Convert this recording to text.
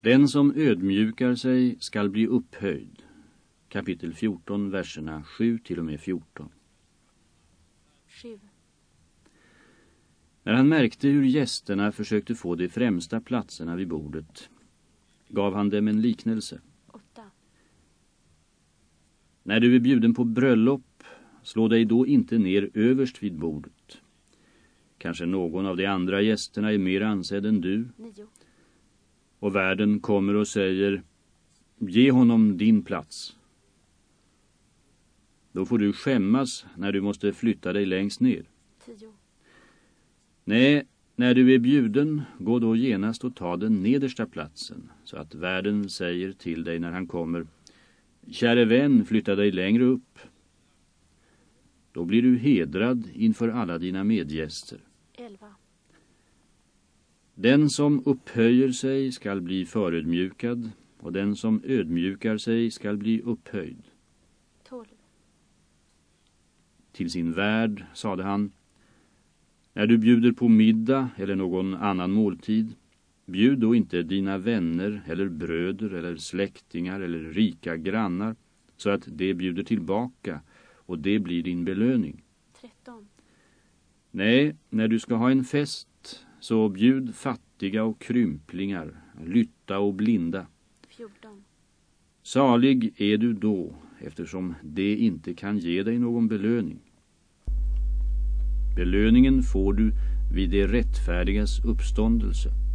Den som ödmjukar sig skall bli upphöjd. Kapitel 14, verserna 7 till och med 14. 7, När han märkte hur gästerna försökte få de främsta platserna vid bordet gav han dem en liknelse. 8, När du är bjuden på bröllop, slå dig då inte ner överst vid bordet. Kanske någon av de andra gästerna är mer ansedd än du 9, och värden kommer och säger Ge honom din plats. Då får du skämmas när du måste flytta dig längst ner. 10, Nej, när du är bjuden, gå då genast och ta den nedersta platsen så att värden säger till dig när han kommer Käre vän, flytta dig längre upp. Då blir du hedrad inför alla dina medgäster. 11, Den som upphöjer sig skall bli förödmjukad och den som ödmjukar sig skall bli upphöjd. 12, Till sin värd sade han När du bjuder på middag eller någon annan måltid bjud då inte dina vänner eller bröder eller släktingar eller rika grannar så att det bjuder tillbaka och det blir din belöning. 13, Nej, när du ska ha en fest så bjud fattiga och krymplingar, lytta och blinda. 14, Salig är du då eftersom det inte kan ge dig någon belöning. Belöningen får du vid det rättfärdigas uppståndelse.